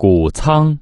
谷仓。